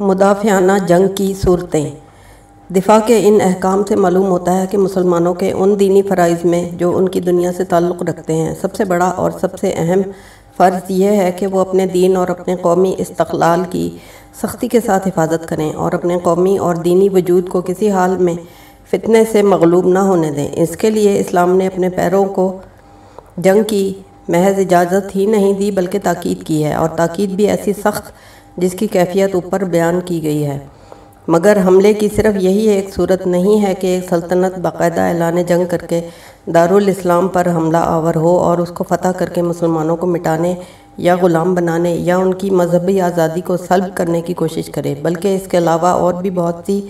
مدافعانہ جنگ کی صورتیں۔ دفاع کے ان احکام سے معلوم ہوتا ہے کہ مسلمانوں کے ان دینی فرائض میں جو ان کی دنیا سے تعلق رکھتے ہیں، سب سے بڑا اور سب سے اہم فرض یہ ہے کہ وہ اپنے دین اور اپنے قومی استقلال کی سختی کے ساتھ حفاظت کریں اور اپنے قومی اور دینی وجود کو کسی حال میں فتنے سے مغلوب نہ ہونے دیں۔ اس کے لیے اسلام نے اپنے پیروں کو جنگ کی محض اجازت ہی نہیں دی، بلکہ تاکید کی ہے اور تاکید بھی ایسی سخت جس کی کیفیت اوپر بیان کی گئی ہے۔ مگر حملے کی صرف یہی ایک صورت نہیں ہے کہ ایک سلطنت باقاعدہ اعلان جنگ کر کے دارالاسلام پر حملہ آور ہو اور اس کو فتح کر کے مسلمانوں کو مٹانے یا غلام بنانے یا ان کی مذہبی آزادی کو سلب کرنے کی کوشش کرے۔ بلکہ اس کے علاوہ اور بھی بہت سی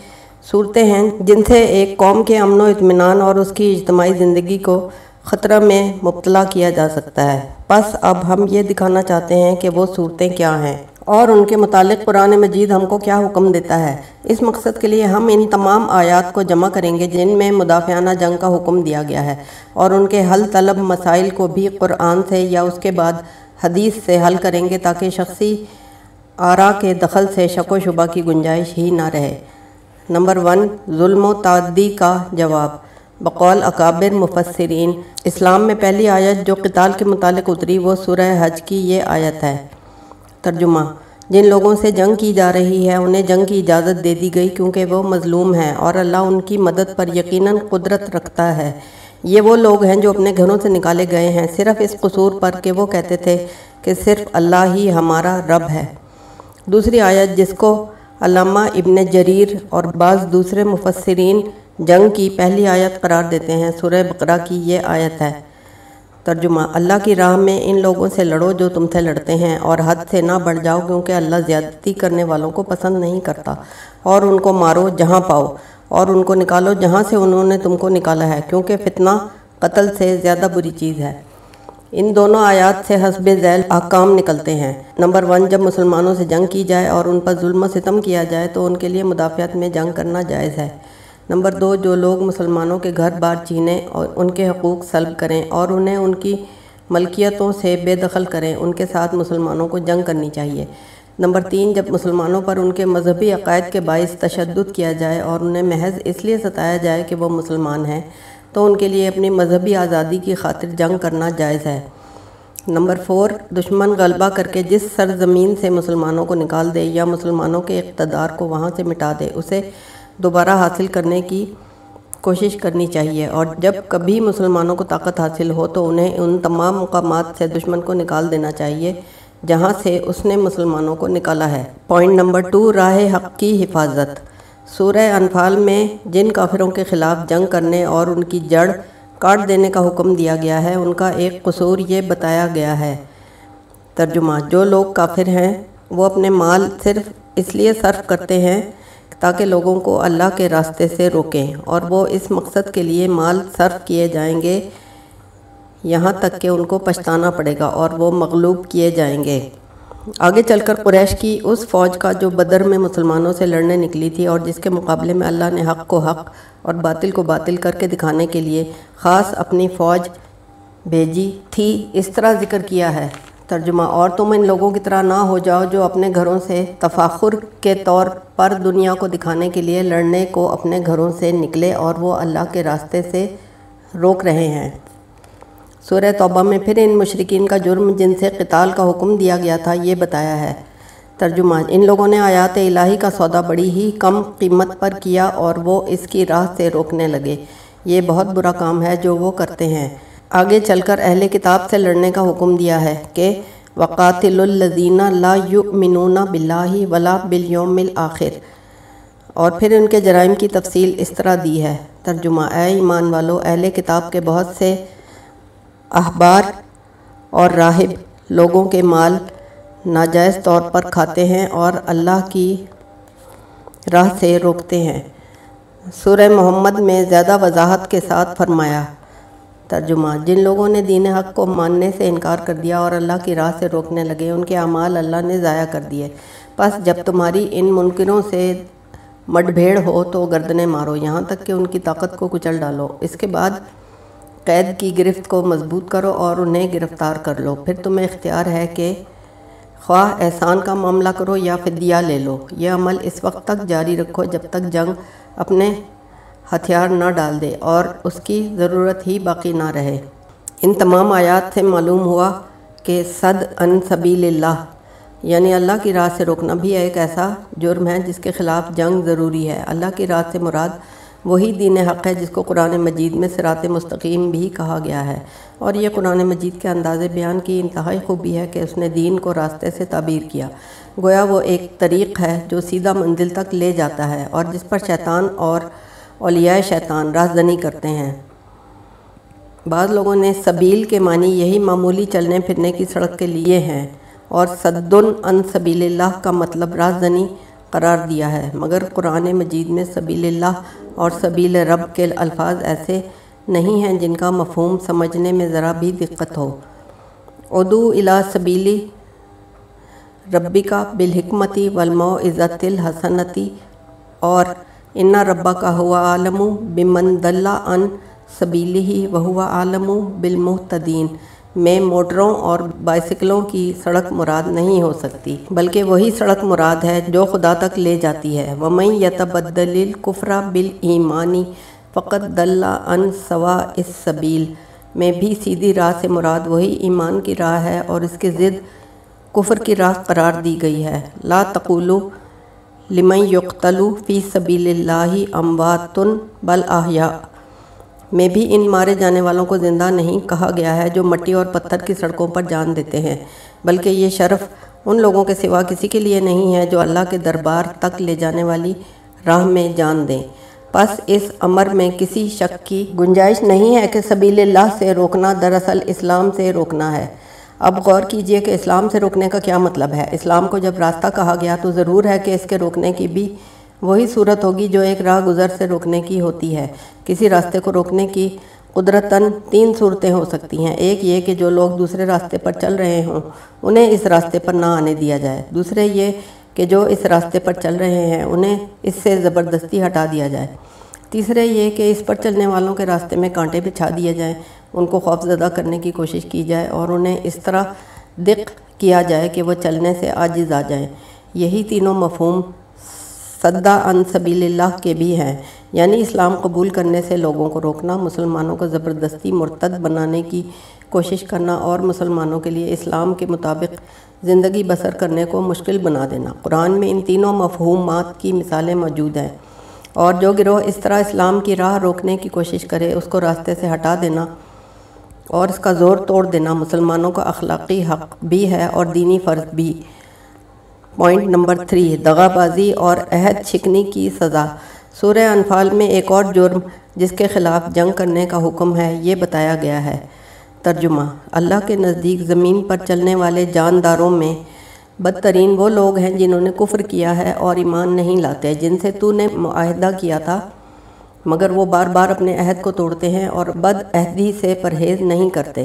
صورتیں ہیں جن سے ایک قوم کے امن و اطمینان اور اس کی اجتماعی زندگی کو خطرہ میں مبتلا کیا جا سکتا ہے۔ بس اب ہم یہ دکھانا چاہتے ہیں کہ وہ صورتیں کیا ہیں۔ اور ان کے متعلق قرآن مجید ہم کو کیا حکم دیتا ہے؟ اس مقصد کے لیے ہم ان تمام آیات کو جمع کریں گے جن میں مدافعانہ جنگ کا حکم دیا گیا ہے اور ان کے حل طلب مسائل کو بھی قرآن سے یا اس کے بعد حدیث سے حل کریں گے تاکہ شخصی آرا کے دخل سے شک و شبہ کی گنجائش ہی نہ رہے۔ نمبر ون، ظلم و تعدی کا جواب۔ بقول اکابر مفسرین، اسلام میں پہلی آیت جو قتال کے متعلق اتری وہ سورہ حج کی یہ آیت ہے۔ ترجمہ۔ جن لوگوں سے جنگ کی جا رہی ہے، انہیں جنگ کی اجازت دے دی گئی کیونکہ وہ مظلوم ہیں اور اللہ ان کی مدد پر یقیناً قدرت رکھتا ہے۔ یہ وہ لوگ ہیں جو اپنے گھروں سے نکالے گئے ہیں۔ صرف اس قصور پر کہ وہ کہتے تھے کہ صرف اللہ ہی ہمارا رب ہے۔ دوسری آیت، جس کو علامہ ابن جریر اور بعض دوسرے مفسرین جنگ کی پہلی آیت قرار دیتے ہیں، سورہ بقرہ کی یہ آیت ہے۔ ترجمہ، اللہ کی راہ میں ان لوگوں سے لڑو جو تم سے لڑتے ہیں اور حد سے نہ بڑھ جاؤ کیونکہ اللہ زیادتی کرنے والوں کو پسند نہیں کرتا۔ اور ان کو مارو جہاں پاؤ، اور ان کو نکالو جہاں سے انہوں نے تم کو نکالا ہے، کیونکہ فتنہ قتل سے زیادہ بری چیز ہے۔ ان دونوں آیات سے حسب ذیل احکام نکلتے ہیں۔ نمبر ون، جب مسلمانوں سے جنگ کی جائے اور ان پر ظلم و ستم کیا جائے تو ان کے لیے مدافعت میں جنگ کرنا جائز ہے۔ نمبر دو، جو لوگ مسلمانوں کے گھر بار چینیں اور ان کے حقوق سلب کریں اور انہیں ان کی ملکیتوں سے بے دخل کریں، ان کے ساتھ مسلمانوں کو جنگ کرنی چاہیے۔ نمبر تین، جب مسلمانوں پر ان کے مذہبی عقائد کے باعث تشدد کیا جائے اور انہیں محض اس لیے ستایا جائے کہ وہ مسلمان ہیں، تو ان کے لیے اپنی مذہبی آزادی کی خاطر جنگ کرنا جائز ہے۔ نمبر فور، دشمن غلبہ کر کے جس سرزمین سے مسلمانوں کو نکال دے یا مسلمانوں کے اقتدار کو وہاں سے مٹا دے، اسے دوبارہ حاصل کرنے کی کوشش کرنی چاہیے اور جب کبھی مسلمانوں کو طاقت حاصل ہو تو انہیں ان تمام مقامات سے دشمن کو نکال دینا چاہیے جہاں سے اس نے مسلمانوں کو نکالا ہے۔ پوائنٹ نمبر ٹو، راہ حق کی حفاظت۔ سورہ انفال میں جن کافروں کے خلاف جنگ کرنے اور ان کی جڑ کاٹ دینے کا حکم دیا گیا ہے، ان کا ایک قصور یہ بتایا گیا ہے۔ ترجمہ، جو لوگ کافر ہیں، وہ اپنے مال صرف اس لیے صرف کرتے ہیں تاکہ لوگوں کو اللہ کے راستے سے روکیں اور وہ اس مقصد کے لیے مال صرف کیے جائیں گے، یہاں تک کہ ان کو پچھتانا پڑے گا اور وہ مغلوب کیے جائیں گے۔ آگے چل کر قریش کی اس فوج کا جو بدر میں مسلمانوں سے لڑنے نکلی تھی اور جس کے مقابلے میں اللہ نے حق کو حق اور باطل کو باطل کر کے دکھانے کے لیے خاص اپنی فوج بھیجی تھی، اس طرح ذکر کیا ہے۔ ترجمہ اور تم ان لوگوں کی طرح نہ ہو جاؤ جو اپنے گھروں سے تفاخر کے طور پر دنیا کو دکھانے کے لیے لڑنے کو اپنے گھروں سے نکلے اور وہ اللہ کے راستے سے روک رہے ہیں۔ سورہ توبہ میں پھر ان مشرقین کا جرم جن سے قتال کا حکم دیا گیا تھا یہ بتایا ہے۔ ترجمہ ان لوگوں نے آیات الہی کا سودا بڑی ہی کم قیمت پر کیا اور وہ اس کی راہ سے روکنے لگے۔ یہ بہت برا کام ہے جو وہ کرتے ہیں۔ آگے چل کر اہل کتاب سے لڑنے کا حکم دیا ہے کہ وقاتل الذین لا یؤمنون باللہ ولا بالیوم الاخر اور پھر ان کے جرائم کی تفصیل اس طرح دی ہے۔ ترجمہ اے ایمان والو، اہل کتاب کے بہت سے احبار اور راہب لوگوں کے مال ناجائز طور پر کھاتے ہیں اور اللہ کی راہ سے روکتے ہیں۔ سورہ محمد میں زیادہ وضاحت کے ساتھ فرمایا ترجمہ۔ جن لوگوں نے دین حق کو ماننے سے انکار کر دیا اور اللہ کی راہ سے روکنے لگے، ان کے اعمال اللہ نے ضائع کر دیے۔ بس جب تمہاری ان منکروں سے مڈ بھیڑ ہو تو گردنے مارو، یہاں تک کہ ان کی طاقت کو کچل ڈالو۔ اس کے بعد قید کی گرفت کو مضبوط کرو اور انہیں گرفتار کر لو۔ پھر تمہیں اختیار ہے کہ خواہ احسان کا معاملہ کرو یا فدیہ لے لو۔ یہ عمل اس وقت تک جاری رکھو جب تک جنگ اپنے ہتھیار نہ ڈال دے اور اس کی ضرورت ہی باقی نہ رہے۔ ان تمام آیات سے معلوم ہوا کہ صد ان سبیل اللہ یعنی اللہ کی راہ سے روکنا بھی ایک ایسا جرم ہے جس کے خلاف جنگ ضروری ہے۔ اللہ کی راہ سے مراد وہی دین حق ہے جس کو قرآن مجید میں سرات مستقیم بھی کہا گیا ہے۔ اور یہ قرآن مجید کے انداز بیان کی انتہائی خوبی ہے کہ اس نے دین کو راستے سے تعبیر کیا۔ گویا وہ ایک طریق ہے جو سیدھا منزل تک لے جاتا ہے اور جس پر شیطان اور اولیاء شیطان رازدنی کرتے ہیں۔ بعض لوگوں نے سبیل کے معنی یہی معمولی چلنے پھرنے کی سڑک کے لیے ہیں اور صدن ان سبیل اللہ کا مطلب رازدنی قرار دیا ہے، مگر قرآن مجید میں سبیل اللہ اور سبیل رب کے الفاظ ایسے نہیں ہیں جن کا مفہوم سمجھنے میں ذرا بھی دقت ہو۔ ادو الا سبیلی ربی کا بالحکمتی ولمو عزت الحسنتی اور انا ربا کا ہوا عالم بمن دلہ ان سبیلی ہی وہ عالم بالمحتدین میں موٹروں اور بائسکلوں کی سڑک مراد نہیں ہو سکتی، بلکہ وہی سڑک مراد ہے جو خدا تک لے جاتی ہے۔ ومئی یتبدل القفرہ بال ایمانی فقط دلہ ان سوا اس سبیل میں بھی سیدھی راہ سے مراد وہی ایمان کی راہ ہے اور اس کے ضد کفر کی راہ قرار دی گئی ہے۔ لا تقولو لمن یقتلو فی سبیل اللہ امواتن بل احیاء میں بھی ان مارے جانے والوں کو زندہ نہیں کہا گیا ہے جو مٹی اور پتھر کی سڑکوں پر جان دیتے ہیں، بلکہ یہ شرف ان لوگوں کے سوا کسی کے لیے نہیں ہے جو اللہ کے دربار تک لے جانے والی راہ میں جان دیں۔ پس اس امر میں کسی شک کی گنجائش نہیں ہے کہ سبیل اللہ سے روکنا دراصل اسلام سے روکنا ہے۔ اب غور کیجیے کہ اسلام سے روکنے کا کیا مطلب ہے۔ اسلام کو جب راستہ کہا گیا تو ضرور ہے کہ اس کے روکنے کی بھی وہی صورت ہوگی جو ایک راہ گزر سے روکنے کی ہوتی ہے۔ کسی راستے کو روکنے کی قدرتاً تین صورتیں ہو سکتی ہیں۔ ایک یہ کہ جو لوگ دوسرے راستے پر چل رہے ہوں، انہیں اس راستے پر نہ آنے دیا جائے۔ دوسرے یہ کہ جو اس راستے پر چل رہے ہیں، انہیں اس سے زبردستی ہٹا دیا جائے۔ تیسرے یہ کہ اس پر چلنے والوں کے راستے میں کانٹے بچھا دیے جائیں۔ ان کو خوف زدہ کرنے کی کوشش کی جائے اور انہیں اس طرح دق کیا جائے کہ وہ چلنے سے عاجز آ جائیں۔ یہی تینوں مفہوم صدہ ان سبیل اللہ کے بھی ہیں۔ یعنی اسلام قبول کرنے سے لوگوں کو روکنا، مسلمانوں کو زبردستی مرتد بنانے کی کوشش کرنا اور مسلمانوں کے لیے اسلام کے مطابق زندگی بسر کرنے کو مشکل بنا دینا۔ قرآن میں ان تینوں مفہومات کی مثالیں موجود ہیں اور جو گروہ اس طرح اسلام کی راہ روکنے کی کوشش کرے، اس کو راستے سے ہٹا دینا اور اس کا زور توڑ دینا مسلمانوں کا اخلاقی حق بھی ہے اور دینی فرض بھی۔ پوائنٹ نمبر تھری دغا بازی اور عہد چھکنی کی سزا۔ سورہ انفال میں ایک اور جرم جس کے خلاف جنگ کرنے کا حکم ہے، یہ بتایا گیا ہے۔ ترجمہ، اللہ کے نزدیک زمین پر چلنے والے جانداروں میں بدترین وہ لوگ ہیں جنہوں نے کفر کیا ہے اور ایمان نہیں لاتے، جن سے تو نے معاہدہ کیا تھا۔ مگر وہ بار بار اپنے عہد کو توڑتے ہیں اور بد عہدی سے پرہیز نہیں کرتے۔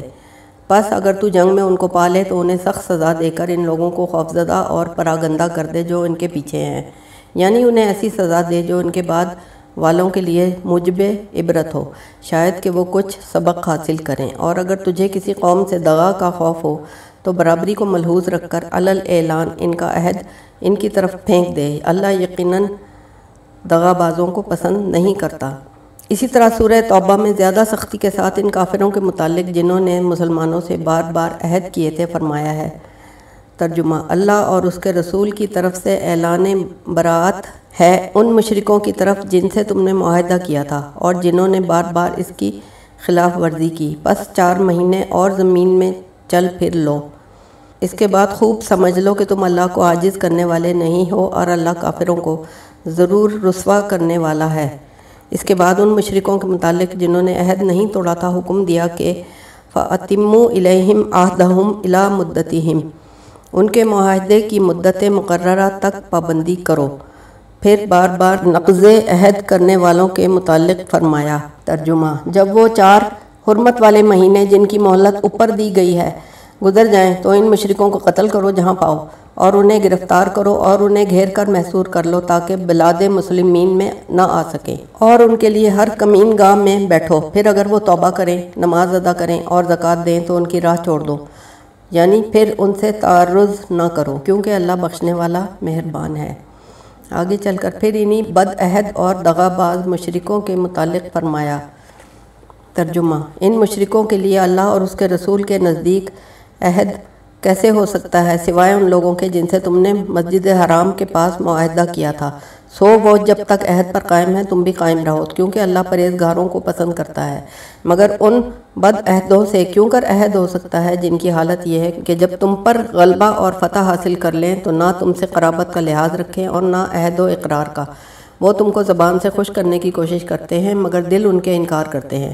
پس اگر تو جنگ میں ان کو پالے تو انہیں سخت سزا دے کر ان لوگوں کو خوفزدہ اور پراگندہ کر دے جو ان کے پیچھے ہیں۔ یعنی انہیں ایسی سزا دے جو ان کے بعد والوں کے لیے مجب عبرت ہو۔ شاید کہ وہ کچھ سبق حاصل کریں۔ اور اگر تجھے کسی قوم سے دغا کا خوف ہو تو برابری کو ملحوظ رکھ کر علل اعلان ان کا عہد ان کی طرف پھینک دے۔ اللہ یقیناً دغا بازوں کو پسند نہیں کرتا۔ اسی طرح سورہ توبہ میں زیادہ سختی کے ساتھ ان کافروں کے متعلق جنہوں نے مسلمانوں سے بار بار عہد کیے تھے فرمایا ہے۔ ترجمہ اللہ اور اس کے رسول کی طرف سے اعلان براعت ہے ان مشرکوں کی طرف جن سے تم نے معاہدہ کیا تھا اور جنہوں نے بار بار اس کی خلاف ورزی کی۔ بس چار مہینے اور زمین میں چل پھر لو۔ اس کے بعد خوب سمجھ لو کہ تم اللہ کو عاجز کرنے والے نہیں ہو اور اللہ کافروں کو ضرور رسوا کرنے والا ہے۔ اس کے بعد ان مشرقوں کے متعلق جنہوں نے عہد نہیں توڑا تھا، حکم دیا کہ فعتم الہم آہدہم الا مدتہم ان کے معاہدے کی مدت مقررہ تک پابندی کرو۔ پھر بار بار نقض عہد کرنے والوں کے متعلق فرمایا۔ ترجمہ جب وہ چار حرمت والے مہینے جن کی مہلت اوپر دی گئی ہے گزر جائیں تو ان مشرقوں کو قتل کرو جہاں پاؤ۔ اور انہیں گرفتار کرو اور انہیں گھیر کر محسور کر لو تاکہ بلاد مسلمین میں نہ آ سکیں اور ان کے لیے ہر کمین گاہ میں بیٹھو۔ پھر اگر وہ توبہ کریں، نماز ادا کریں اور زکوٰۃ دیں تو ان کی راہ چھوڑ دو۔ یعنی پھر ان سے تعرض نہ کرو، کیونکہ اللہ بخشنے والا مہربان ہے۔ آگے چل کر پھر انہی بد عہد اور دغا باز مشرکوں کے متعلق فرمایا۔ ترجمہ ان مشرکوں کے لیے اللہ اور اس کے رسول کے نزدیک عہد کیسے ہو سکتا ہے سوائے ان لوگوں کے جن سے تم نے مسجد حرام کے پاس معاہدہ کیا تھا۔ سو وہ جب تک عہد پر قائم ہے، تم بھی قائم رہو، کیونکہ اللہ پرہیزگاروں کو پسند کرتا ہے۔ مگر ان بد عہدوں سے کیوں کر عہد ہو سکتا ہے؟ جن کی حالت یہ ہے کہ جب تم پر غلبہ اور فتح حاصل کر لیں، تو نہ تم سے قرابت کا لحاظ رکھیں اور نہ عہد و اقرار کا۔ وہ تم کو زبان سے خوش کرنے کی کوشش کرتے ہیں، مگر دل ان کے انکار کرتے ہیں۔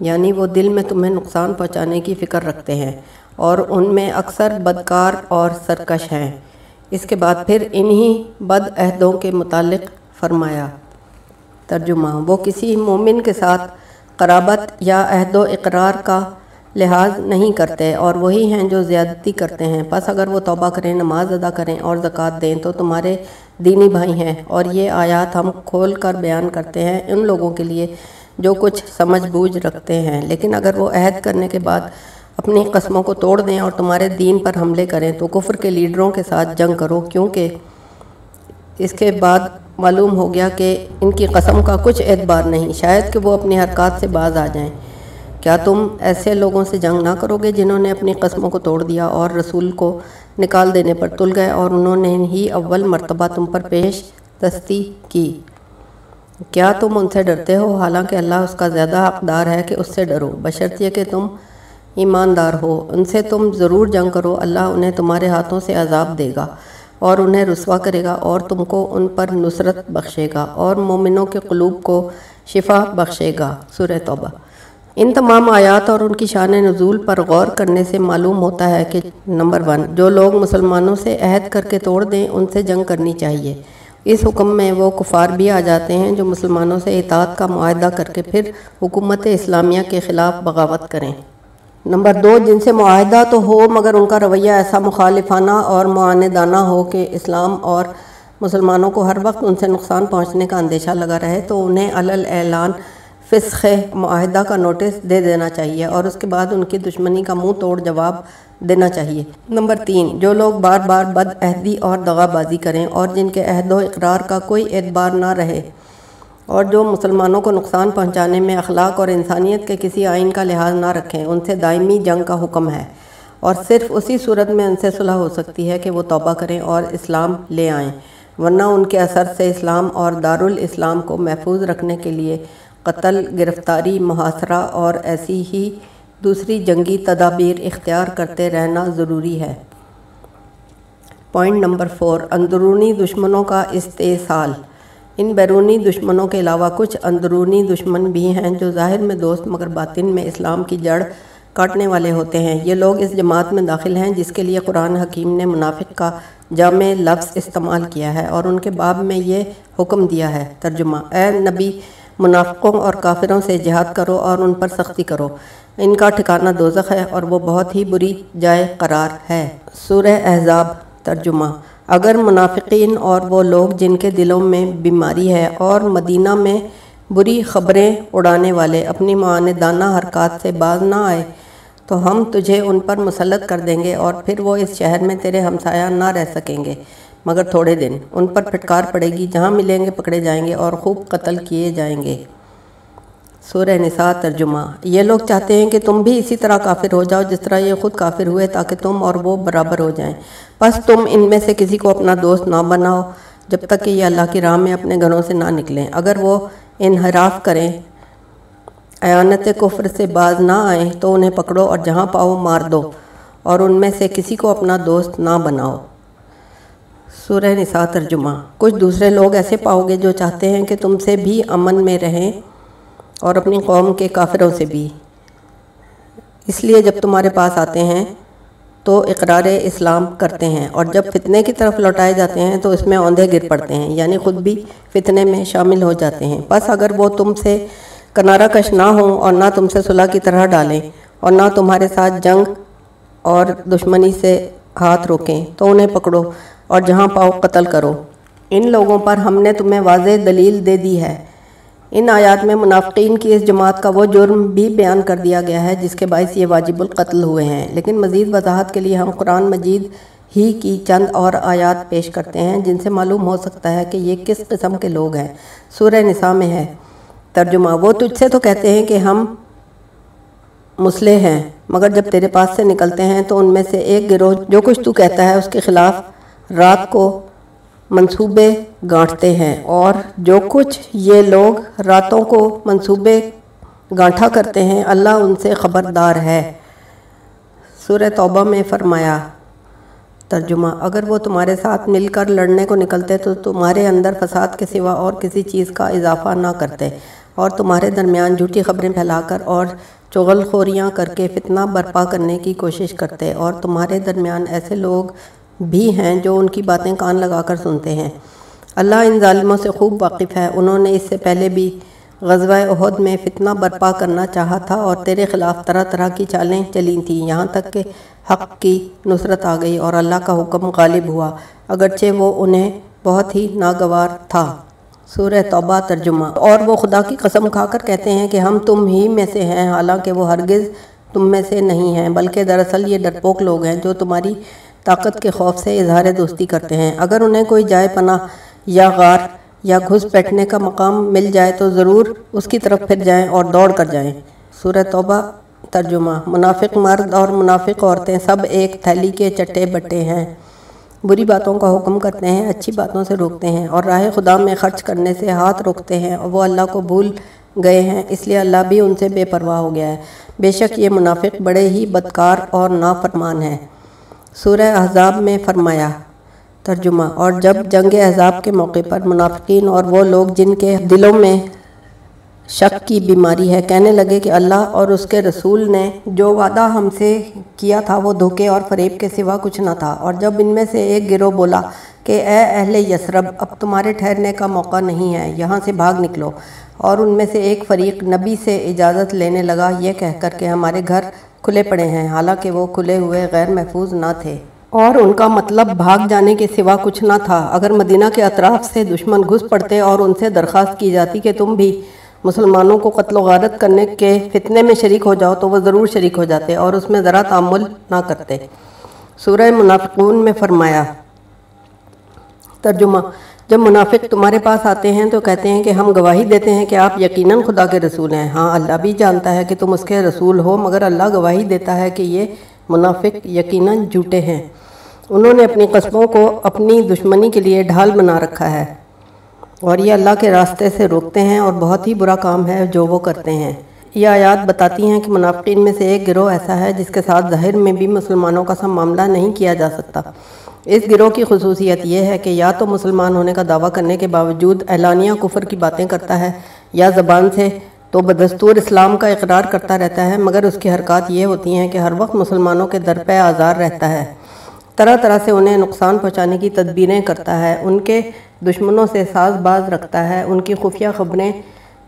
یعنی وہ دل میں تمہیں نقصان پہنچانے کی فکر رکھتے ہیں۔ اور ان میں اکثر بدکار اور سرکش ہیں۔ اس کے بعد پھر انہی بد عہدوں کے متعلق فرمایا۔ ترجمہ وہ کسی مومن کے ساتھ قرابت یا عہد و اقرار کا لحاظ نہیں کرتے اور وہی ہیں جو زیادتی کرتے ہیں۔ پس اگر وہ توبہ کریں، نماز ادا کریں اور زکوٰۃ دیں تو تمہارے دینی بھائی ہیں۔ اور یہ آیات ہم کھول کر بیان کرتے ہیں ان لوگوں کے لیے جو کچھ سمجھ بوجھ رکھتے ہیں۔ لیکن اگر وہ عہد کرنے کے بعد اپنی قسموں کو توڑ دیں اور تمہارے دین پر حملے کریں تو کفر کے لیڈروں کے ساتھ جنگ کرو، کیونکہ اس کے بعد معلوم ہو گیا کہ ان کی قسم کا کچھ اعتبار نہیں۔ شاید کہ وہ اپنی حرکات سے باز آ جائیں۔ کیا تم ایسے لوگوں سے جنگ نہ کرو گے جنہوں نے اپنی قسموں کو توڑ دیا اور رسول کو نکال دینے پر تل گئے اور انہوں نے ہی اول مرتبہ تم پر پیش دستی کی؟ کیا تم ان سے ڈرتے ہو؟ حالانکہ اللہ اس کا زیادہ حقدار ہے کہ اس سے ڈرو۔ بشرط یہ کہ تم ایماندار ہو، ان سے تم ضرور جنگ کرو، اللہ انہیں تمہارے ہاتھوں سے عذاب دے گا اور انہیں رسوا کرے گا اور تم کو ان پر نصرت بخشے گا اور مومنوں کے قلوب کو شفا بخشے گا۔ سورہ توبہ۔ ان تمام آیات اور ان کی شان نزول پر غور کرنے سے معلوم ہوتا ہے کہ نمبر ون، جو لوگ مسلمانوں سے عہد کر کے توڑ دیں، ان سے جنگ کرنی چاہیے۔ اس حکم میں وہ کفار بھی آ جاتے ہیں جو مسلمانوں سے اطاعت کا معاہدہ کر کے پھر حکومت اسلامیہ کے خلاف بغاوت کریں۔ نمبر دو، جن سے معاہدہ تو ہو مگر ان کا رویہ ایسا مخالفانہ اور معاندانہ ہو کہ اسلام اور مسلمانوں کو ہر وقت ان سے نقصان پہنچنے کا اندیشہ لگا رہے، تو انہیں علل اعلان فسخ معاہدہ کا نوٹس دے دینا چاہیے اور اس کے بعد ان کی دشمنی کا منہ توڑ جواب دینا چاہیے۔ نمبر تین، جو لوگ بار بار بد عہدی اور دغا بازی کریں اور جن کے عہد و اقرار کا کوئی اعتبار نہ رہے اور جو مسلمانوں کو نقصان پہنچانے میں اخلاق اور انسانیت کے کسی آئین کا لحاظ نہ رکھیں، ان سے دائمی جنگ کا حکم ہے۔ اور صرف اسی صورت میں ان سے صلح ہو سکتی ہے کہ وہ توبہ کریں اور اسلام لے آئیں، ورنہ ان کے اثر سے اسلام اور دارالاسلام کو محفوظ رکھنے کے لیے قتل، گرفتاری، محاصرہ اور ایسی ہی دوسری جنگی تدابیر اختیار کرتے رہنا ضروری ہے۔ پوائنٹ نمبر فور، اندرونی دشمنوں کا استحصال۔ ان بیرونی دشمنوں کے علاوہ کچھ اندرونی دشمن بھی ہیں جو ظاہر میں دوست مگر باطن میں اسلام کی جڑ کاٹنے والے ہوتے ہیں۔ یہ لوگ اس جماعت میں داخل ہیں جس کے لیے قرآن حکیم نے منافق کا جامع لفظ استعمال کیا ہے اور ان کے باب میں یہ حکم دیا ہے۔ ترجمہ اے نبی، منافقوں اور کافروں سے جہاد کرو اور ان پر سختی کرو۔ ان کا ٹھکانہ دوزخ ہے اور وہ بہت ہی بری جائے قرار ہے۔ سورہ احزاب ترجمہ اگر منافقین اور وہ لوگ جن کے دلوں میں بیماری ہے اور مدینہ میں بری خبریں اڑانے والے اپنی معاندانہ حرکات سے باز نہ آئے، تو ہم تجھے ان پر مسلط کر دیں گے اور پھر وہ اس شہر میں تیرے ہمسایہ نہ رہ سکیں گے۔ مگر تھوڑے دن، ان پر پھٹکار پڑے گی، جہاں ملیں گے پکڑے جائیں گے اور خوب قتل کیے جائیں گے۔ سورہ نساء ترجمہ۔ یہ لوگ چاہتے ہیں کہ تم بھی اسی طرح کافر ہو جاؤ جس طرح یہ خود کافر ہوئے تاکہ تم اور وہ برابر ہو جائیں۔ بس تم ان میں سے کسی کو اپنا دوست نہ بناؤ جب تک کہ یہ اللہ کی راہ میں اپنے گھروں سے نہ نکلیں۔ اگر وہ انحراف کریں، ایانت کفر سے باز نہ آئیں تو انہیں پکڑو اور جہاں پاؤ مار دو اور ان میں سے کسی کو اپنا دوست نہ بناؤ۔ سورہ نساء ترجمہ۔ کچھ دوسرے لوگ ایسے پاؤ گے جو چاہتے ہیں کہ تم سے بھی امن میں رہیں۔ اور اپنی قوم کے کافروں سے بھی۔ اس لیے جب تمہارے پاس آتے ہیں، تو اقرار اسلام کرتے ہیں، اور جب فتنے کی طرف لوٹائے جاتے ہیں، تو اس میں اوندھے گر پڑتے ہیں یعنی خود بھی فتنے میں شامل ہو جاتے ہیں۔ بس اگر وہ تم سے کنارہ کش نہ ہوں اور نہ تم سے صلح کی طرح ڈالیں، اور نہ تمہارے ساتھ جنگ اور دشمنی سے ہاتھ روکیں، تو انہیں پکڑو اور جہاں پاؤ قتل کرو۔ ان لوگوں پر ہم نے تمہیں واضح دلیل دے دی ہے۔ ان آیات میں منافقین کی اس جماعت کا وہ جرم بھی بیان کر دیا گیا ہے جس کے باعث یہ واجب القتل ہوئے ہیں۔ لیکن مزید وضاحت کے لیے ہم قرآن مجید ہی کی چند اور آیات پیش کرتے ہیں جن سے معلوم ہو سکتا ہے کہ یہ کس قسم کے لوگ ہیں۔ سورہ نساء میں ہے۔ ترجمہ، وہ تجھ سے تو کہتے ہیں کہ ہم مسلح ہیں، مگر جب تیرے پاس سے نکلتے ہیں تو ان میں سے ایک گروہ جو کچھ تو کہتا ہے اس کے خلاف رات کو منصوبے گانٹتے ہیں اور جو کچھ یہ لوگ راتوں کو منصوبے گانٹھا کرتے ہیں، اللہ ان سے خبردار ہے۔ سورہ توبہ میں فرمایا، ترجمہ، اگر وہ تمہارے ساتھ مل کر لڑنے کو نکلتے تو تمہارے اندر فساد کے سوا اور کسی چیز کا اضافہ نہ کرتے اور تمہارے درمیان جھوٹی خبریں پھیلا کر اور چغل خوریاں کر کے فتنہ برپا کرنے کی کوشش کرتے اور تمہارے درمیان ایسے لوگ بھی ہیں جو ان کی باتیں کان لگا کر سنتے ہیں۔ اللہ ان ظالموں سے خوب واقف ہے۔ انہوں نے اس سے پہلے بھی غزوہ عہد میں فتنہ برپا کرنا چاہا تھا اور تیرے خلاف طرح طرح کی چالیں چلی تھیں۔ یہاں تک کہ حق کی نصرت آ گئی اور اللہ کا حکم غالب ہوا۔ اگرچہ وہ انہیں بہت ہی ناگوار تھا۔ سورہ توبہ ترجمہ۔ اور وہ خدا کی قسم کھا کر کہتے ہیں کہ ہم تم ہی میں سے ہیں۔ حالانکہ وہ ہرگز تم میں سے نہیں ہیں، بلکہ دراصل یہ ڈرپوک لوگ ہیں جو تمہاری طاقت کے خوف سے اظہار دوستی کرتے ہیں۔ اگر انہیں کوئی جائے پناہ یا غار یا گھس بیٹھنے کا مقام مل جائے تو ضرور اس کی طرف پھر جائیں اور دوڑ کر جائیں۔ سورہ توبہ ترجمہ۔ منافق مرد اور منافق عورتیں سب ایک تھیلی کے چٹے بٹے ہیں۔ بری باتوں کا حکم کرتے ہیں، اچھی باتوں سے روکتے ہیں اور راہ خدا میں خرچ کرنے سے ہاتھ روکتے ہیں۔ اور وہ اللہ کو بھول گئے ہیں، اس لیے اللہ بھی ان سے بے پرواہ ہو گیا ہے۔ بے شک یہ منافق بڑے ہی بدکار اور نافرمان ہیں۔ سورہ احزاب میں فرمایا، ترجمہ، اور جب جنگ احزاب کے موقع پر منافقین اور وہ لوگ جن کے دلوں میں شک کی بیماری ہے، کہنے لگے کہ اللہ اور اس کے رسول نے جو وعدہ ہم سے کیا تھا وہ دھوکے اور فریب کے سوا کچھ نہ تھا۔ اور جب ان میں سے ایک گروہ بولا کہ، اے اہل یسرب، اب تمہارے ٹھہرنے کا موقع نہیں ہے، یہاں سے بھاگ نکلو اور ان میں سے ایک فریق نبی سے اجازت لینے لگا، یہ کہہ کر کہ ہمارے گھر کھلے پڑے ہیں۔ حالانکہ وہ کھلے ہوئے غیر محفوظ نہ تھے۔ اور ان کا مطلب بھاگ جانے کے سوا کچھ نہ تھا۔ اگر مدینہ کے اطراف سے دشمن گھس پڑتے اور ان سے درخواست کی جاتی کہ تم بھی مسلمانوں کو قتل و غارت کرنے کے فتنے میں شریک ہو جاؤ تو وہ ضرور شریک ہو جاتے اور اس میں ذرا تعمل نہ کرتے۔ سورہ منافقون میں فرمایا، ترجمہ جب منافق تمہارے پاس آتے ہیں تو کہتے ہیں کہ ہم گواہی دیتے ہیں کہ آپ یقیناً خدا کے رسول ہیں۔ ہاں اللہ بھی جانتا ہے کہ تم اس کے رسول ہو، مگر اللہ گواہی دیتا ہے کہ یہ منافق یقیناً جھوٹے ہیں۔ انہوں نے اپنی قصبوں کو اپنی دشمنی کے لیے ڈھال بنا رکھا ہے۔ اور یہ اللہ کے راستے سے روکتے ہیں اور بہت ہی برا کام ہے جو وہ کرتے ہیں۔ یہ آیات بتاتی ہیں کہ منافقین میں سے ایک گروہ ایسا ہے جس کے ساتھ ظاہر میں بھی مسلمانوں کا سا معاملہ نہیں کیا جا سکتا۔ اس گروہ کی خصوصیت یہ ہے کہ یا تو مسلمان ہونے کا دعویٰ کرنے کے باوجود اعلانیہ کفر کی باتیں کرتا ہے یا زبان سے تو بدستور اسلام کا اقرار کرتا رہتا ہے، مگر اس کی حرکات یہ ہوتی ہیں کہ ہر وقت مسلمانوں کے در پہ آزار رہتا ہے۔ طرح طرح سے انہیں نقصان پہنچانے کی تدبیریں کرتا ہے۔ ان کے دشمنوں سے ساز باز رکھتا ہے۔ ان کی خفیہ خبریں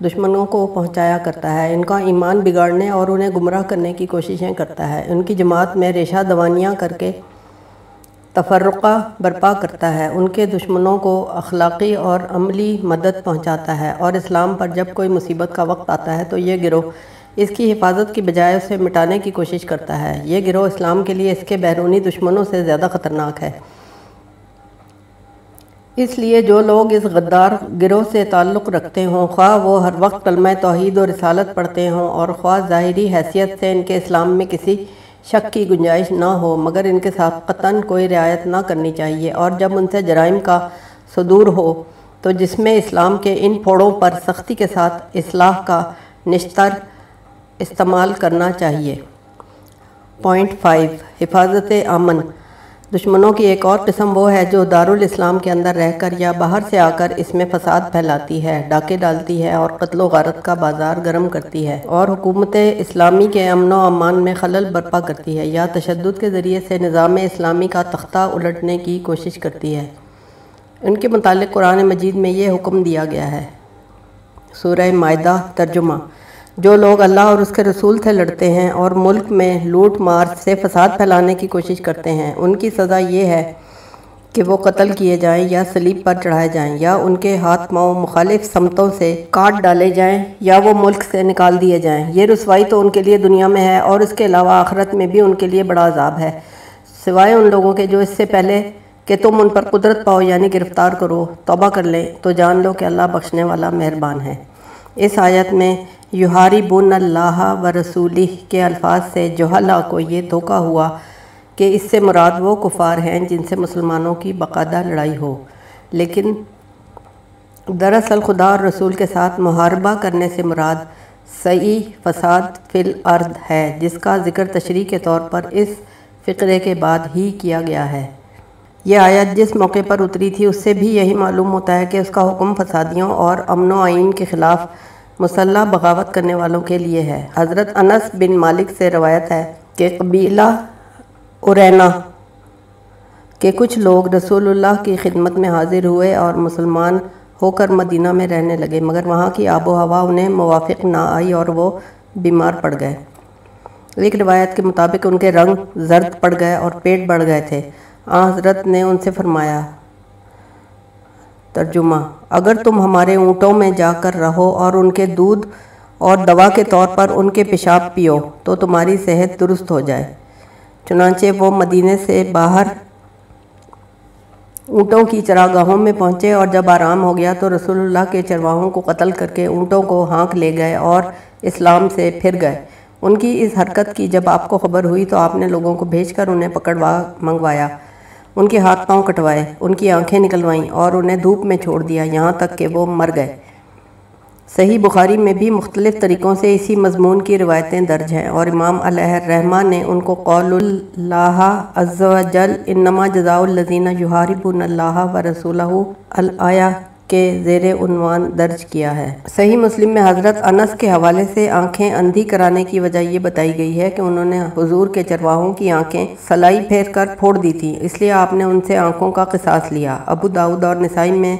دشمنوں کو پہنچایا کرتا ہے۔ ان کا ایمان بگاڑنے اور انہیں گمراہ کرنے کی کوششیں کرتا ہے۔ ان کی جماعت میں ریشہ دوانیاں کر کے تفرقہ برپا کرتا ہے۔ ان کے دشمنوں کو اخلاقی اور عملی مدد پہنچاتا ہے اور اسلام پر جب کوئی مصیبت کا وقت آتا ہے تو یہ گروہ اس کی حفاظت کی بجائے اسے مٹانے کی کوشش کرتا ہے۔ یہ گروہ اسلام کے لیے اس کے بیرونی دشمنوں سے زیادہ خطرناک ہے۔ اس لیے جو لوگ اس غدار گروہ سے تعلق رکھتے ہوں، خواہ وہ ہر وقت کلمہ توحید و رسالت پڑھتے ہوں اور خواہ ظاہری حیثیت سے ان کے اسلام میں کسی شک کی گنجائش نہ ہو، مگر ان کے ساتھ قطن کوئی رعایت نہ کرنی چاہیے۔ اور جب ان سے جرائم کا صدور ہو، تو جس میں اسلام کے ان پھوڑوں پر سختی کے ساتھ اصلاح کا نشتر استعمال کرنا چاہیے۔ پوائنٹ فائیو، حفاظت امن۔ دشمنوں کی ایک اور قسم وہ ہے جو دارالاسلام کے اندر رہ کر یا باہر سے آ کر اس میں فساد پھیلاتی ہے، ڈاکے ڈالتی ہے اور قتل و غارت کا بازار گرم کرتی ہے اور حکومت اسلامی کے امن و امان میں خلل برپا کرتی ہے یا تشدد کے ذریعے سے نظام اسلامی کا تختہ الٹنے کی کوشش کرتی ہے۔ ان کے متعلق قرآن مجید میں یہ حکم دیا گیا ہے۔ سورہ معدہ ترجمہ۔ جو لوگ اللہ اور اس کے رسول سے لڑتے ہیں اور ملک میں لوٹ مار سے فساد پھیلانے کی کوشش کرتے ہیں، ان کی سزا یہ ہے کہ وہ قتل کیے جائیں یا سلیب پر چڑھائے جائیں، یا ان کے ہاتھ پاؤں مخالف سمتوں سے کاٹ ڈالے جائیں یا وہ ملک سے نکال دیے جائیں۔ یہ رسوائی تو ان کے لیے دنیا میں ہے اور اس کے علاوہ آخرت میں بھی ان کے لیے بڑا عذاب ہے۔ سوائے ان لوگوں کے جو اس سے پہلے کہ تم ان پر قدرت پاؤ یعنی گرفتار کرو، توبہ کر لیں تو جان لو کہ اللہ بخشنے والا مہربان ہے۔ اس آیت میں یوہاری بن اللہ و رسولی کے الفاظ سے جوہلا کو یہ دھوکہ ہوا کہ اس سے مراد وہ کفار ہیں جن سے مسلمانوں کی باقاعدہ لڑائی ہو۔ لیکن دراصل خدا اور رسول کے ساتھ محاربہ کرنے سے مراد صحیح فساد فی الارض ہے، جس کا ذکر تشریح کے طور پر اس فقرے کے بعد ہی کیا گیا ہے۔ یہ آیت جس موقع پر اتری تھی، اس سے بھی یہی معلوم ہوتا ہے کہ اس کا حکم فسادیوں اور امن و آئین کے خلاف مسلح بغاوت کرنے والوں کے لیے ہے۔ حضرت انس بن مالک سے روایت ہے کہ قبیلہ ارینا کہ کچھ لوگ رسول اللہ کی خدمت میں حاضر ہوئے اور مسلمان ہو کر مدینہ میں رہنے لگے، مگر وہاں کی آب و ہوا انہیں موافق نہ آئی اور وہ بیمار پڑ گئے۔ ایک روایت کے مطابق ان کے رنگ زرد پڑ گئے اور پیٹ بڑھ گئے تھے۔ حضرت نے ان سے فرمایا، ترجمہ، اگر تم ہمارے اونٹوں میں جا کر رہو اور ان کے دودھ اور دوا کے طور پر ان کے پیشاب پیو، تو تمہاری صحت درست ہو جائے۔ چنانچہ وہ مدینے سے باہر اونٹوں کی چراگاہوں میں پہنچے اور جب آرام ہو گیا تو رسول اللہ کے چرواہوں کو قتل کر کے اونٹوں کو ہانک لے گئے اور اسلام سے پھر گئے۔ ان کی اس حرکت کی جب آپ کو خبر ہوئی تو آپ نے لوگوں کو بھیج کر انہیں پکڑوا، منگوایا۔ ان کے ہاتھ پاؤں کٹوائے، ان کی آنکھیں نکلوائیں اور انہیں دھوپ میں چھوڑ دیا، یہاں تک کہ وہ مر گئے۔ صحیح بخاری میں بھی مختلف طریقوں سے اسی مضمون کی روایتیں درج ہیں اور امام علیہ الرحمٰ نے ان کو قول اللہ عز و جل، انما جزاء الذین یحاربون اللہ و رسولہ الآیہ کے زیر عنوان درج کیا ہے۔ صحیح مسلم میں حضرت انس کے حوالے سے آنکھیں اندھی کرانے کی وجہ یہ بتائی گئی ہے کہ انہوں نے حضور کے چرواہوں کی آنکھیں سلائی پھیر کر پھوڑ دی تھی اس لیے آپ نے ان سے آنکھوں کا قصاص لیا۔ ابو داود اور نسائی میں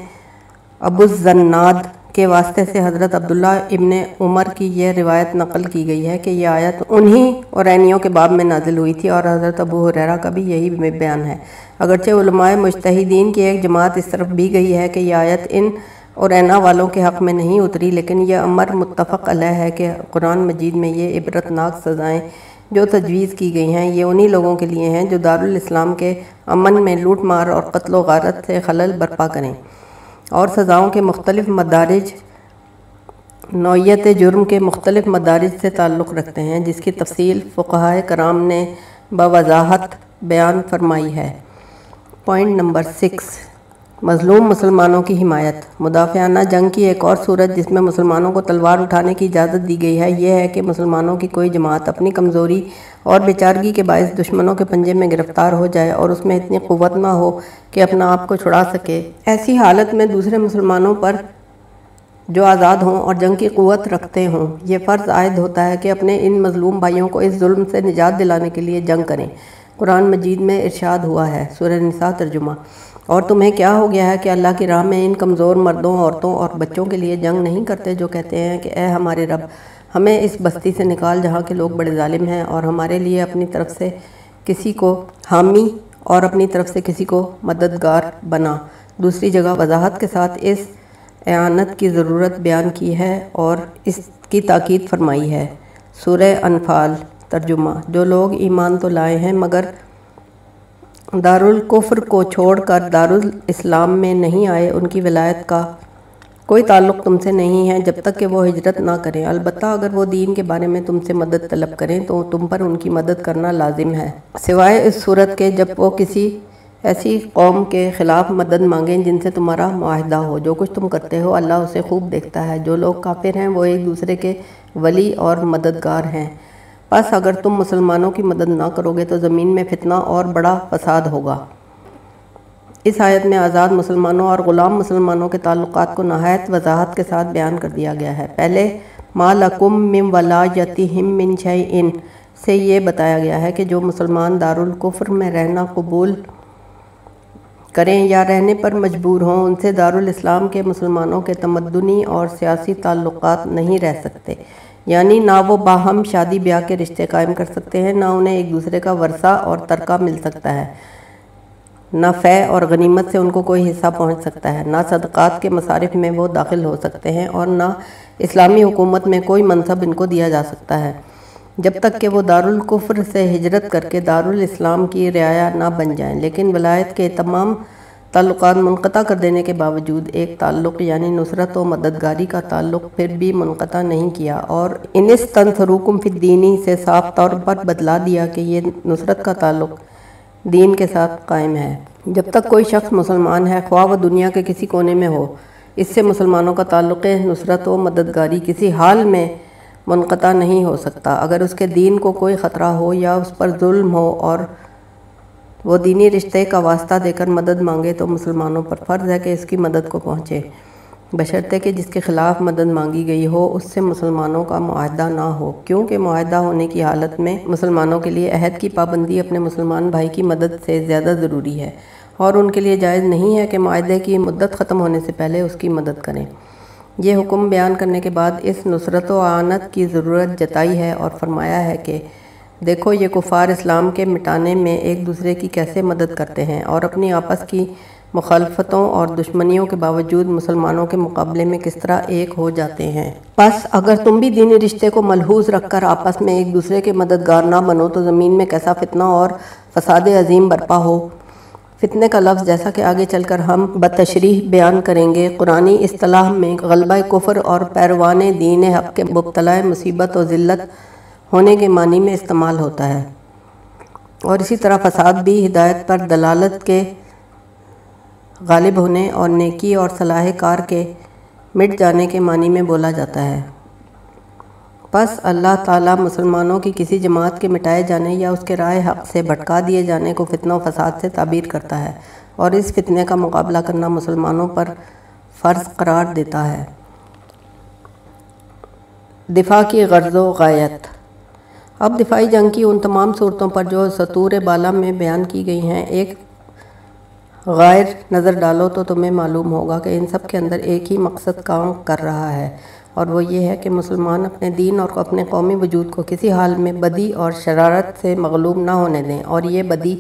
ابو الزناد کے واسطے سے حضرت عبداللہ ابن عمر کی یہ روایت نقل کی گئی ہے کہ یہ آیت انہی اورینیوں کے باب میں نازل ہوئی تھی اور حضرت ابو حریرہ کا بھی یہی بیان ہے۔ اگرچہ علماء مجتہدین کی ایک جماعت اس طرف بھی گئی ہے کہ یہ آیت ان اورینا والوں کے حق میں نہیں اتری، لیکن یہ امر متفق علیہ ہے کہ قرآن مجید میں یہ عبرتناک سزائیں جو تجویز کی گئی ہیں، یہ انہی لوگوں کے لیے ہیں جو دارالاسلام کے امن میں لوٹ مار اور قتل و غارت سے خلل برپا کریں۔ اور سزاؤں کے مختلف مدارج، نوعیت جرم کے مختلف مدارج سے تعلق رکھتے ہیں، جس کی تفصیل فقہ کرام نے بوضاحت بیان فرمائی ہے۔ Point number six. مظلوم مسلمانوں کی حمایت۔ مدافعانہ جنگ کی ایک اور صورت جس میں مسلمانوں کو تلوار اٹھانے کی اجازت دی گئی ہے، یہ ہے کہ مسلمانوں کی کوئی جماعت اپنی کمزوری اور بیچارگی کے باعث دشمنوں کے پنجے میں گرفتار ہو جائے اور اس میں اتنی قوت نہ ہو کہ اپنا آپ کو چھڑا سکے۔ ایسی حالت میں دوسرے مسلمانوں پر جو آزاد ہوں اور جنگ کی قوت رکھتے ہوں، یہ فرض عائد ہوتا ہے کہ اپنے ان مظلوم بھائیوں کو اس ظلم سے نجات دلانے کے لیے جنگ کریں۔ قرآن مجید میں ارشاد ہوا ہے، سورہ نساء ترجمہ۔ اور تمہیں کیا ہو گیا ہے کہ اللہ کی راہ میں ان کمزور مردوں، عورتوں اور بچوں کے لیے جنگ نہیں کرتے جو کہتے ہیں کہ اے ہمارے رب، ہمیں اس بستی سے نکال جہاں کے لوگ بڑے ظالم ہیں اور ہمارے لیے اپنی طرف سے کسی کو حامی اور اپنی طرف سے کسی کو مددگار بنا۔ دوسری جگہ وضاحت کے ساتھ اس اعانت کی ضرورت بیان کی ہے اور اس کی تاکید فرمائی ہے۔ سورہ انفال ترجمہ، جو لوگ ایمان تو لائے ہیں مگر دارالکفر کو چھوڑ کر دارالاسلام میں نہیں آئے، ان کی ولایت کا کوئی تعلق تم سے نہیں ہے جب تک کہ وہ ہجرت نہ کریں۔ البتہ اگر وہ دین کے بارے میں تم سے مدد طلب کریں تو تم پر ان کی مدد کرنا لازم ہے۔ سوائے اس صورت کے جب وہ کسی ایسی قوم کے خلاف مدد مانگیں جن سے تمہارا معاہدہ ہو۔ جو کچھ تم کرتے ہو، اللہ اسے خوب دیکھتا ہے۔ جو لوگ کافر ہیں، وہ ایک دوسرے کے ولی اور مددگار ہیں۔ بس اگر تم مسلمانوں کی مدد نہ کرو گے تو زمین میں فتنہ اور بڑا فساد ہوگا۔ اس آیت میں آزاد مسلمانوں اور غلام مسلمانوں کے تعلقات کو نہایت وضاحت کے ساتھ بیان کر دیا گیا ہے۔ پہلے، ما لکم من ولایتہم من شیئن۔ سے یہ بتایا گیا ہے کہ جو مسلمان دارالکفر میں رہنا قبول کریں یا رہنے پر مجبور ہوں، ان سے دارالاسلام کے مسلمانوں کے تمدنی اور سیاسی تعلقات نہیں رہ سکتے۔ یعنی نہ وہ باہم شادی بیاہ کے رشتے قائم کر سکتے ہیں، نہ انہیں ایک دوسرے کا ورثہ اور ترکہ مل سکتا ہے۔ نہ فے اور غنیمت سے ان کو کوئی حصہ پہنچ سکتا ہے، نہ صدقات کے مصارف میں وہ داخل ہو سکتے ہیں اور نہ اسلامی حکومت میں کوئی منصب ان کو دیا جا سکتا ہے۔ جب تک کہ وہ دارالکفر سے ہجرت کر کے دارالاسلام کی رعایا نہ بن جائیں، لیکن ولایت کے تمام تعلقات منقطع کر دینے کے باوجود ایک تعلق یعنی نصرت و مددگاری کا تعلق پھر بھی منقطع نہیں کیا اور انس تنسروکم فی الدینی سے صاف طور پر بدلا دیا کہ یہ نصرت کا تعلق دین کے ساتھ قائم ہے۔ جب تک کوئی شخص مسلمان ہے، خواہ و دنیا کے کسی کونے میں ہو، اس سے مسلمانوں کا تعلق نصرت و مددگاری کسی حال میں منقطع نہیں ہو سکتا۔ اگر اس کے دین کو کوئی خطرہ ہو یا اس پر ظلم ہو اور وہ دینی رشتے کا واسطہ دے کر مدد مانگے تو مسلمانوں پر فرض ہے کہ اس کی مدد کو پہنچے۔ بشرطے کہ جس کے خلاف مدد مانگی گئی ہو، اس سے مسلمانوں کا معاہدہ نہ ہو۔ کیونکہ معاہدہ ہونے کی حالت میں مسلمانوں کے لیے عہد کی پابندی اپنے مسلمان بھائی کی مدد سے زیادہ ضروری ہے اور ان کے لیے جائز نہیں ہے کہ معاہدے کی مدت ختم ہونے سے پہلے اس کی مدد کریں۔ یہ حکم بیان کرنے کے بعد اس نصرت و آنت کی ضرورت جتائی ہے اور فرمایا ہے کہ دیکھو، یہ کفار اسلام کے مٹانے میں ایک دوسرے کی کیسے مدد کرتے ہیں اور اپنی آپس کی مخالفتوں اور دشمنیوں کے باوجود مسلمانوں کے مقابلے میں کس طرح ایک ہو جاتے ہیں؟ بس، اگر تم بھی دینی رشتے کو ملحوظ رکھ کر آپس میں ایک دوسرے کے مددگار نہ بنو، تو زمین میں کیسا فتنہ اور فساد عظیم برپا ہو؟ فتنے کا لفظ جیسا کہ آگے چل کر ہم بتشریح بیان کریں گے قرآنی اصطلاح میں غلبہ کفر اور پیروان دین حق کے مبتلا، مصیبت و ذلت ہونے کے معنی میں استعمال ہوتا ہے۔ اور اسی طرح فساد بھی ہدایت پر دلالت کے غالب ہونے اور نیکی اور صلاح کار کے مٹ جانے کے معنی میں بولا جاتا ہے۔ پس اللہ تعالیٰ مسلمانوں کی کسی جماعت کے مٹائے جانے یا اس کے رائے حق سے بھٹکا دیے جانے کو فتنہ و فساد سے تعبیر کرتا ہے اور اس فتنے کا مقابلہ کرنا مسلمانوں پر فرض قرار دیتا ہے۔ دفاع کی غرض و غایت۔ اب دفاعی جنگ کی ان تمام صورتوں پر جو سطور بالا میں بیان کی گئی ہیں، ایک غیر نظر ڈالو تو تمہیں معلوم ہوگا کہ ان سب کے اندر ایک ہی مقصد کام کر رہا ہے، اور وہ یہ ہے کہ مسلمان اپنے دین اور اپنے قومی وجود کو کسی حال میں بدی اور شرارت سے مغلوب نہ ہونے دیں، اور یہ بدی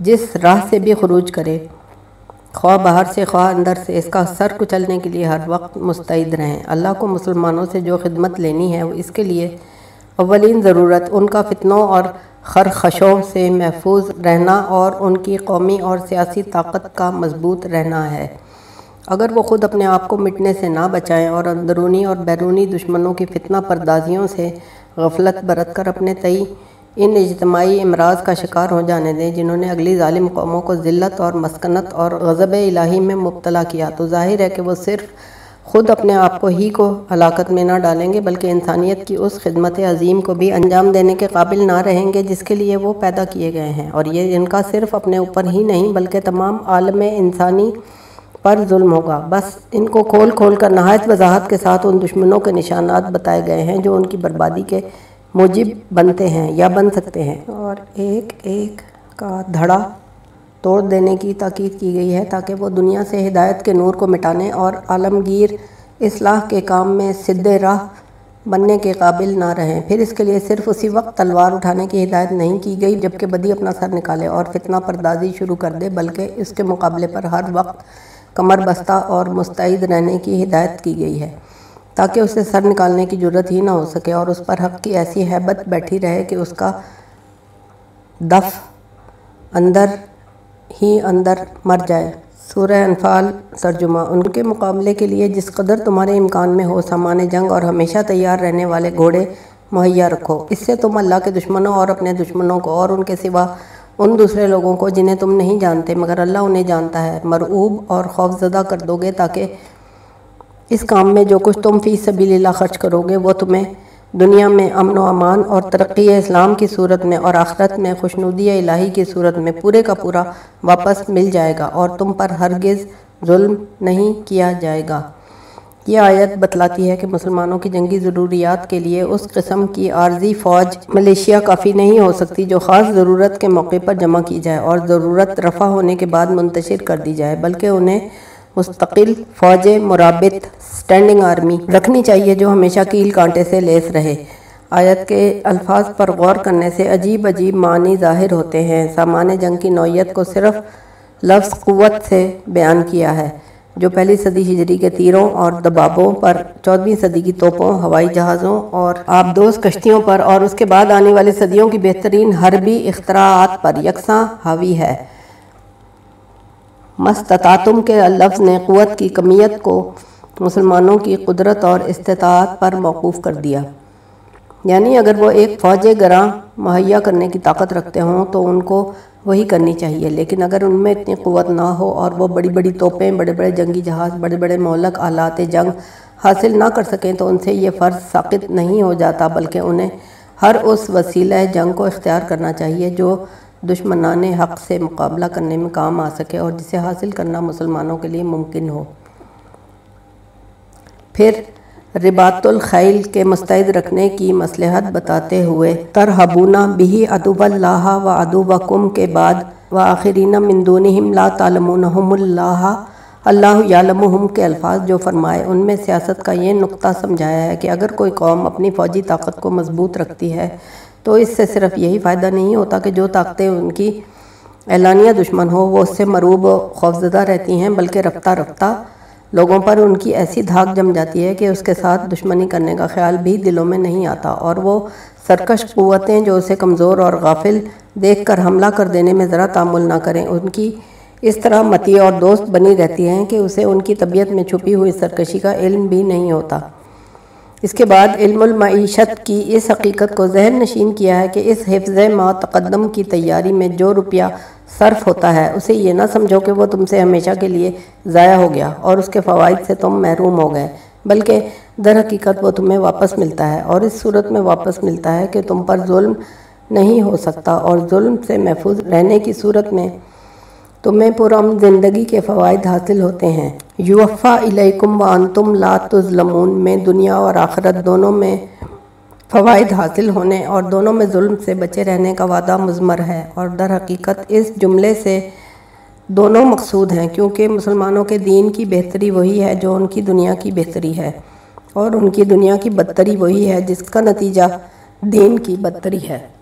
جس راہ سے بھی خروج کرے، خواہ باہر سے، خواہ اندر سے، اس کا سر کچلنے کے لیے ہر وقت مستعد رہیں۔ اللہ کو مسلمانوں سے جو خدمت لینی ہے، وہ اس کے لیے اولین ضرورت ان کا فتنوں اور خرخشوں سے محفوظ رہنا اور ان کی قومی اور سیاسی طاقت کا مضبوط رہنا ہے۔ اگر وہ خود اپنے آپ کو مٹنے سے نہ بچائیں اور اندرونی اور بیرونی دشمنوں کی فتنہ پردازیوں سے غفلت برت کر اپنے تئی ان اجتماعی امراض کا شکار ہو جانے دیں جنہوں نے اگلی ظالم قوموں کو ذلت اور مسکنت اور غضب الہی میں مبتلا کیا تو ظاہر ہے کہ وہ صرف خود اپنے آپ کو ہی کو ہلاکت میں نہ ڈالیں گے، بلکہ انسانیت کی اس خدمت عظیم کو بھی انجام دینے کے قابل نہ رہیں گے جس کے لیے وہ پیدا کیے گئے ہیں۔ اور یہ ان کا صرف اپنے اوپر ہی نہیں، بلکہ تمام عالم انسانی پر ظلم ہوگا۔ بس ان کو کھول کھول کر نہایت وضاحت کے ساتھ ان دشمنوں کے نشانات بتائے گئے ہیں جو ان کی بربادی کے موجب بنتے ہیں یا بن سکتے ہیں۔ اور ایک ایک کا دھڑا توڑ دینے کی تاکید کی گئی ہے تاکہ وہ دنیا سے ہدایت کے نور کو مٹانے اور عالمگیر اصلاح کے کام میں سدھے راہ بننے کے قابل نہ رہیں۔ پھر اس کے لیے صرف اسی وقت تلوار اٹھانے کی ہدایت نہیں کی گئی جبکہ بدی اپنا سر نکالے اور فتنہ پردازی شروع کر دے، بلکہ اس کے مقابلے پر ہر وقت کمر بستہ اور مستعد رہنے کی ہدایت کی گئی ہے تاکہ اسے سر نکالنے کی ضرورت ہی نہ ہو سکے اور اس پر حق کی ایسی حیبت بیٹھی رہے کہ اس کا دف اندر ہی اندر مر جائے۔ سورہ انفال ترجمہ۔ ان کے مقابلے کے لیے جس قدر تمہارے امکان میں ہو، سامان جنگ اور ہمیشہ تیار رہنے والے گھوڑے مہیا رکھو۔ اس سے تم اللہ کے دشمنوں اور اپنے دشمنوں کو اور ان کے سوا ان دوسرے لوگوں کو جنہیں تم نہیں جانتے، مگر اللہ انہیں جانتا ہے۔ مرعوب اور خوف زدہ کر دو گے تاکہ اس کام میں جو کچھ تم فی سبیل اللہ خرچ کرو گے، وہ تمہیں دنیا میں امن و امان اور ترقی اسلام کی صورت میں اور آخرت میں خوشنودی الہی کی صورت میں پورے کا پورا واپس مل جائے گا اور تم پر ہرگز ظلم نہیں کیا جائے گا۔ یہ آیت بتلاتی ہے کہ مسلمانوں کی جنگی ضروریات کے لیے اس قسم کی عارضی فوج ملیشیا کافی نہیں ہو سکتی جو خاص ضرورت کے موقع پر جمع کی جائے اور ضرورت رفع ہونے کے بعد منتشر کر دی جائے، بلکہ انہیں مستقل فوج مرابط سٹینڈنگ آرمی رکھنی چاہیے جو ہمیشہ کیل کانٹے سے لیس رہے۔ آیت کے الفاظ پر غور کرنے سے عجیب عجیب معنی ظاہر ہوتے ہیں۔ سامان جنگ کی نوعیت کو صرف لفظ قوت سے بیان کیا ہے، جو پہلی صدی ہجری کے تیروں اور دبابوں پر چودہویں صدی کی توپوں، ہوائی جہازوں اور آبدوز کشتیوں پر اور اس کے بعد آنے والی صدیوں کی بہترین حربی اختراعات پر یکساں حاوی ہے۔ مستطاعتم کے لفظ نے قوت کی کمیت کو مسلمانوں کی قدرت اور استطاعت پر موقوف کر دیا۔ یعنی اگر وہ ایک فوج گراں مہیا کرنے کی طاقت رکھتے ہوں تو ان کو وہی کرنی چاہیے، لیکن اگر ان میں اتنی قوت نہ ہو اور وہ بڑی بڑی توپیں، بڑے بڑے جنگی جہاز، بڑے بڑے مولک آلات، جنگ حاصل نہ کر سکیں تو ان سے یہ فرض ساقط نہیں ہو جاتا، بلکہ انہیں ہر اس وسیلہ جنگ کو اختیار کرنا چاہیے جو دشمنان حق سے مقابلہ کرنے میں کام آ سکے اور جسے حاصل کرنا مسلمانوں کے لیے ممکن ہو۔ پھر رباط الخیل کے مستعد رکھنے کی مصلحت بتاتے ہوئے، ترہبونا بھی ادوب اللہ و ادوب کم کے بعد و آخرین مندونہم لا تعلمونہم اللہ اللہ یعلمہم کے الفاظ جو فرمائے، ان میں سیاست کا یہ نقطہ سمجھایا ہے کہ اگر کوئی قوم اپنی فوجی طاقت کو مضبوط رکھتی ہے تو اس سے صرف یہی فائدہ نہیں ہوتا کہ جو طاقتیں ان کی اعلانیہ دشمن ہو، وہ اس سے مروب و خوفزدہ رہتی ہیں، بلکہ رفتہ رفتہ لوگوں پر ان کی ایسی دھاک جم جاتی ہے کہ اس کے ساتھ دشمنی کرنے کا خیال بھی دلوں میں نہیں آتا۔ اور وہ سرکش قوتیں جو اسے کمزور اور غافل دیکھ کر حملہ کر دینے میں ذرا تعمل نہ کریں، ان کی اس طرح متی اور دوست بنی رہتی ہیں کہ اسے ان کی طبیعت میں چھپی ہوئی سرکشی کا علم بھی نہیں ہوتا۔ اس کے بعد علم المعیشت کی اس حقیقت کو ذہن نشین کیا ہے کہ اس حفظ ما تقدم کی تیاری میں جو روپیہ صرف ہوتا ہے، اسے یہ نہ سمجھو کہ وہ تم سے ہمیشہ کے لیے ضائع ہو گیا اور اس کے فوائد سے تم محروم ہو گئے، بلکہ در حقیقت وہ تمہیں واپس ملتا ہے اور اس صورت میں واپس ملتا ہے کہ تم پر ظلم نہیں ہو سکتا اور ظلم سے محفوظ رہنے کی صورت میں تمہیں پرام زندگی کے فوائد حاصل ہوتے ہیں۔ یوفا علیکم وانتم لا تظلمون میں دنیا اور آخرت دونوں میں فوائد حاصل ہونے اور دونوں میں ظلم سے بچے رہنے کا وعدہ مضمر ہے اور در حقیقت اس جملے سے دونوں مقصود ہیں کیونکہ مسلمانوں کے دین کی بہتری وہی ہے جو ان کی دنیا کی بہتری ہے اور ان کی دنیا کی بدتری وہی ہے جس کا نتیجہ دین کی بدتری ہے۔